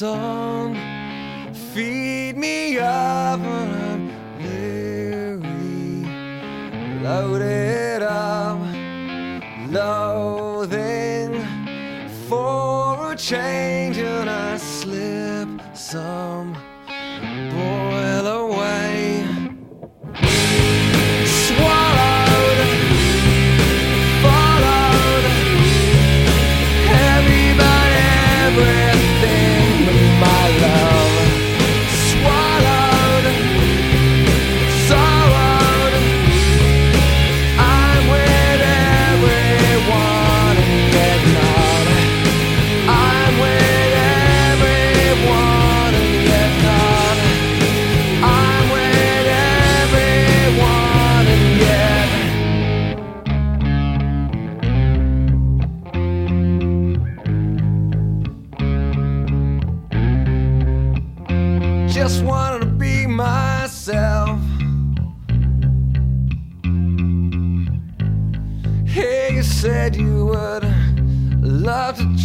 saw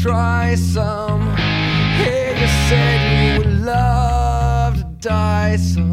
try some. Hey, you said you would love to die some.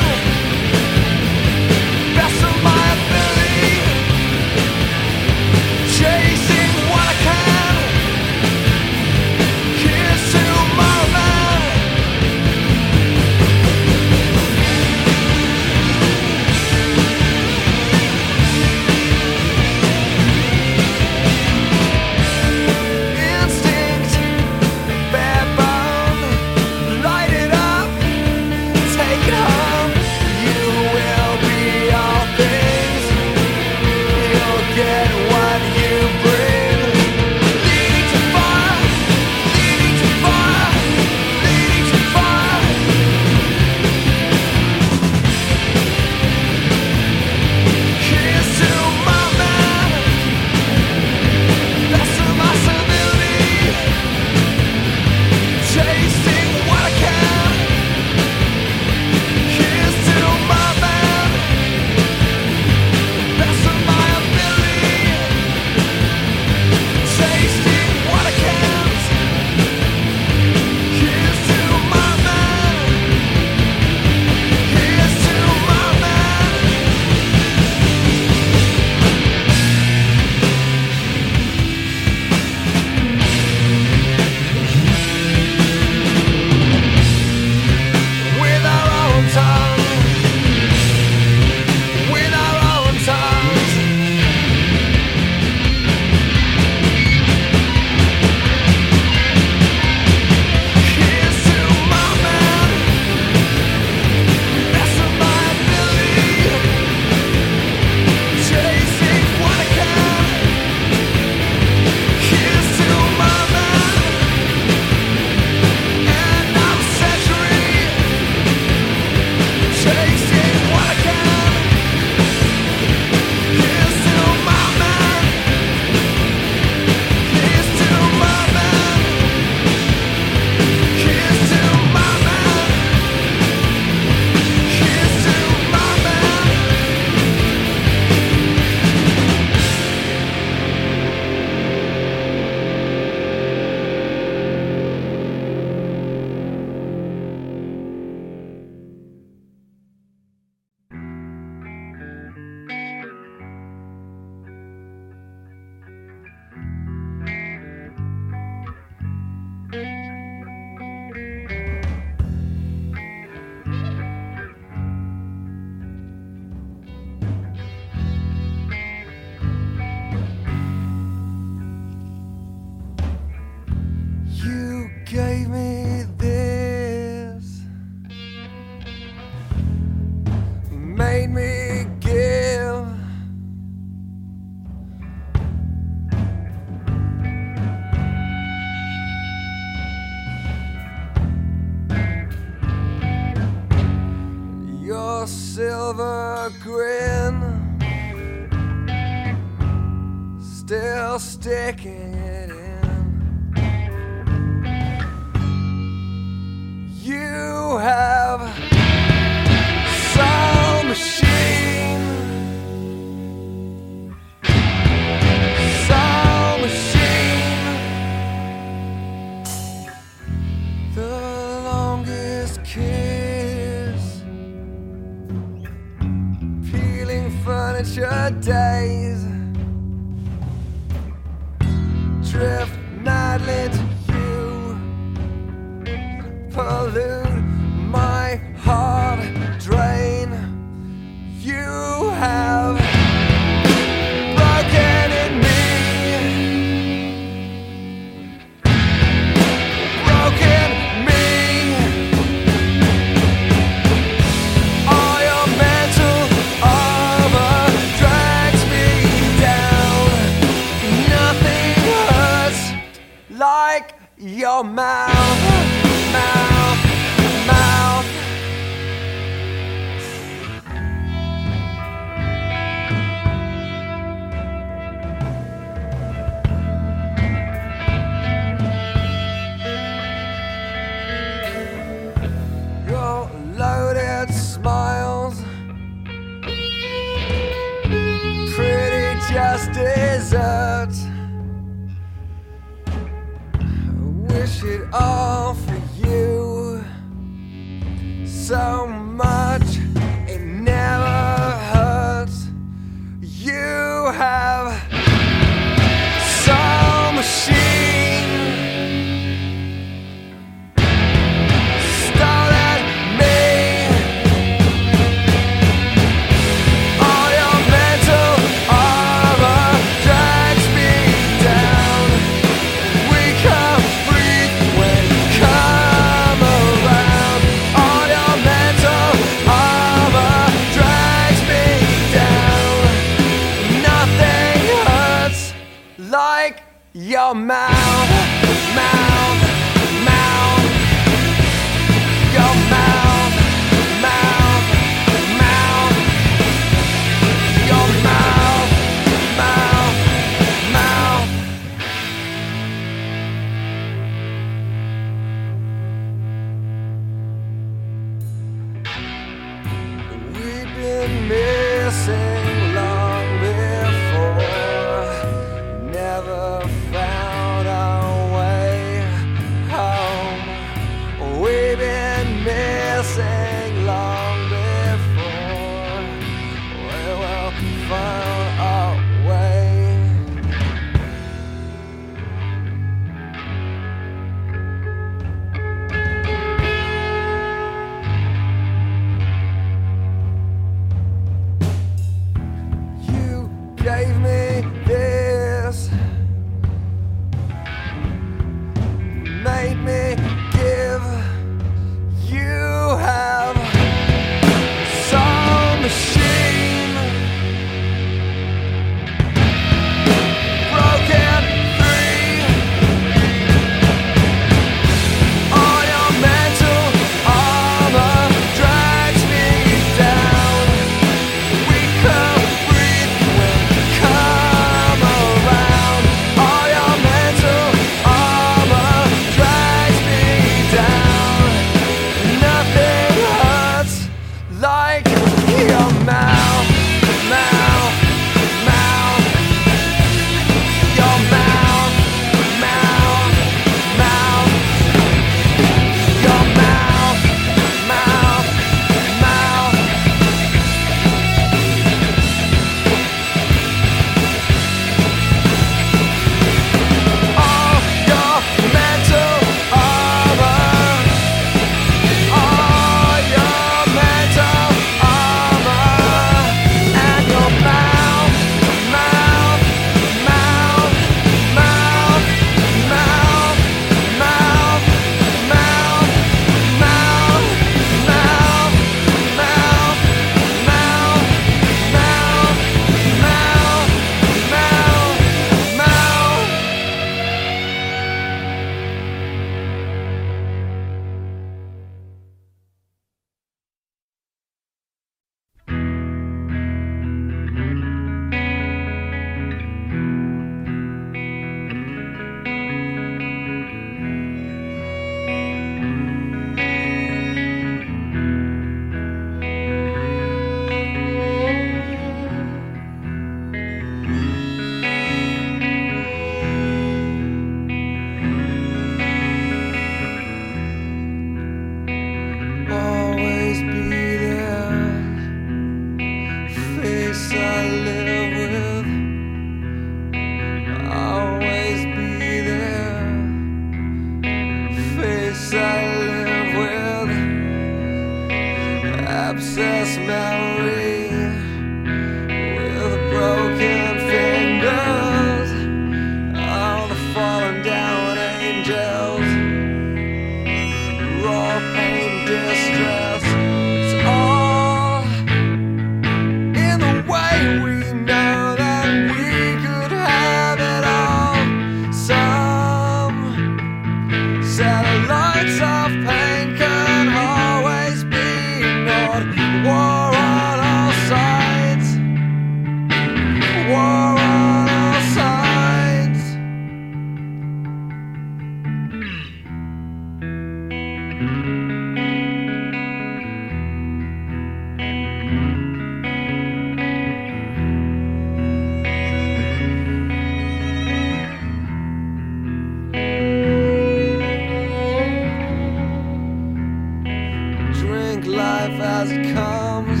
life as it comes.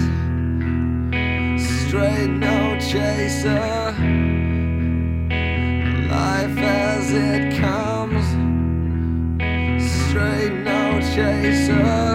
Straight, no chaser. Life as it comes. Straight, no chaser.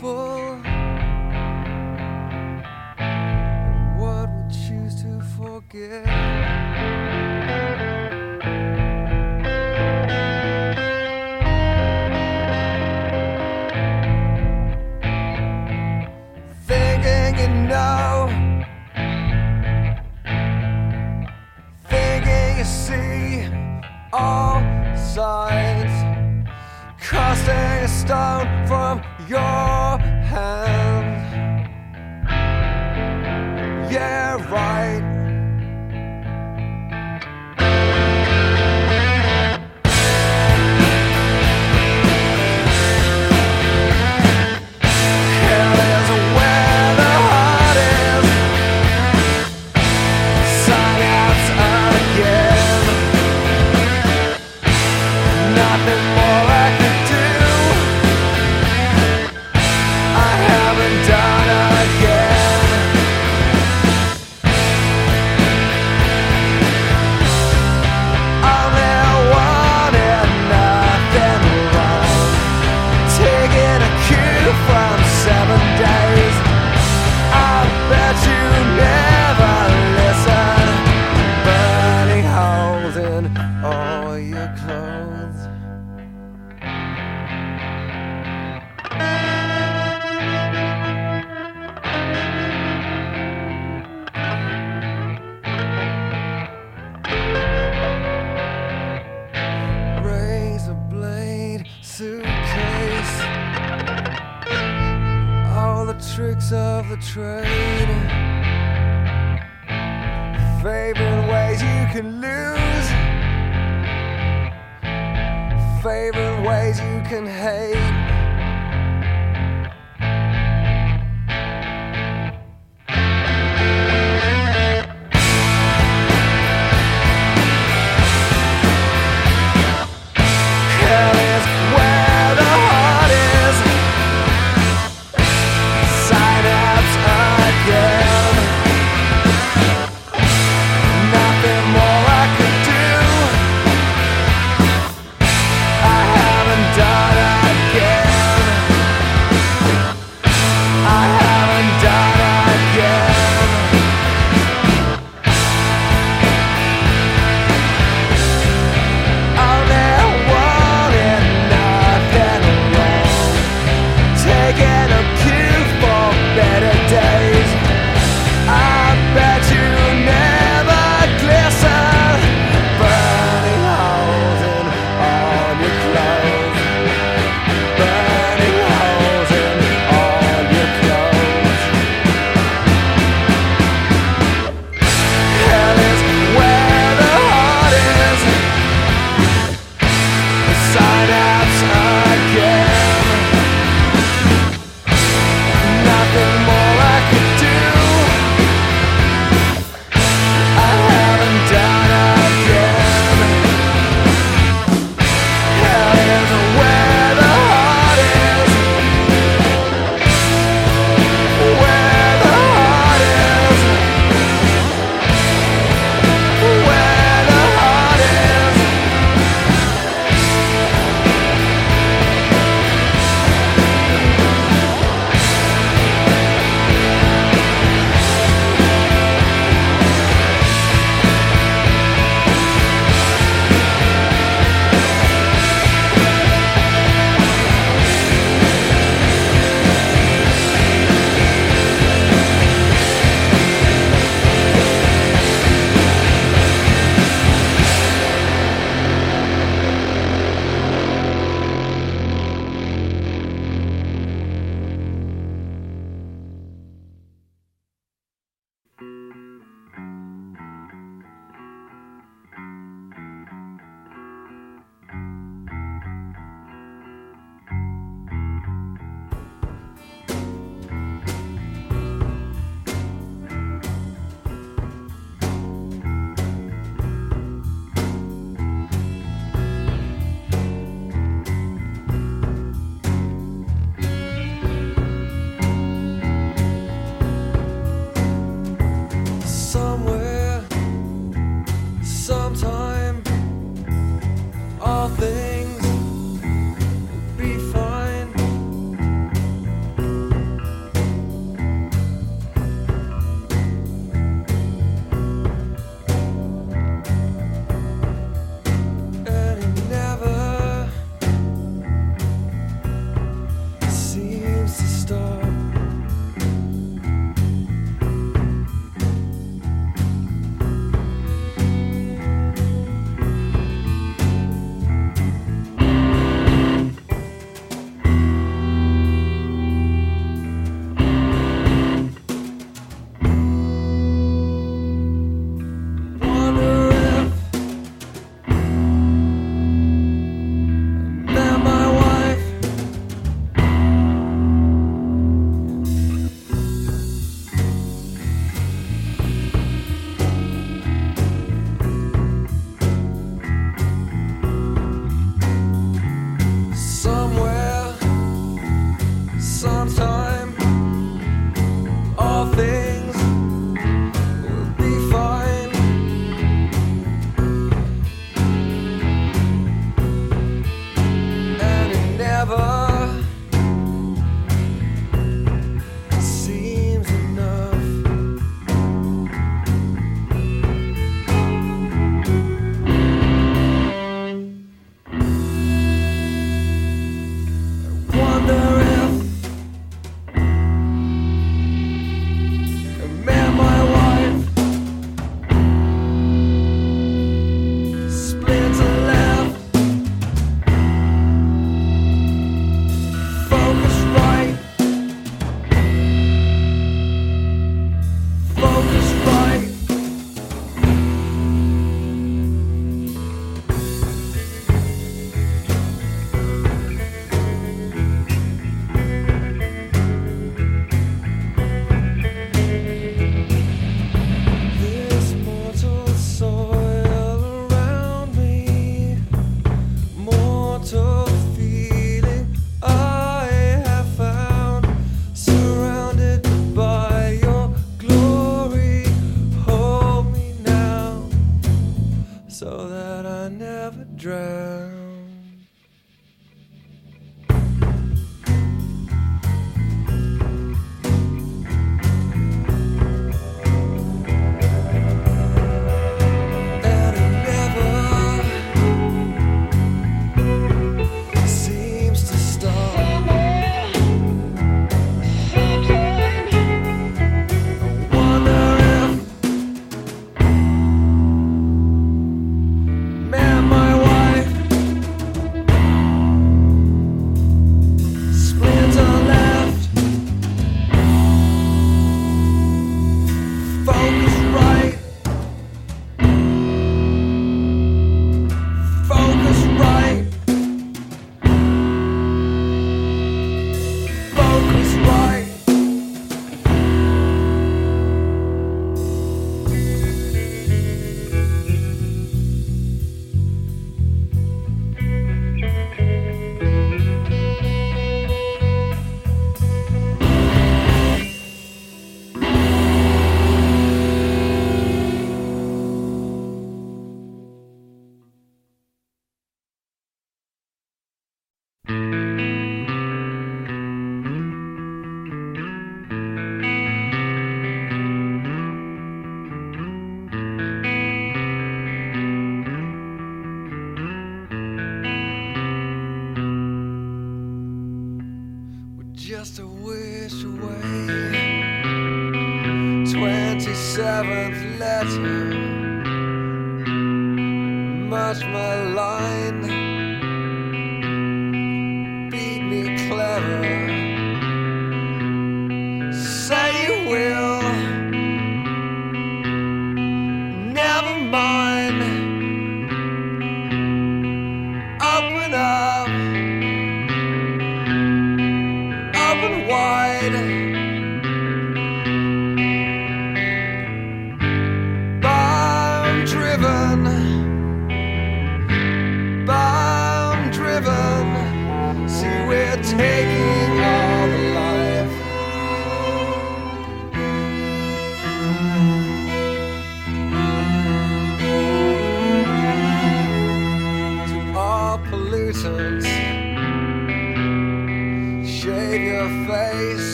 Skinful.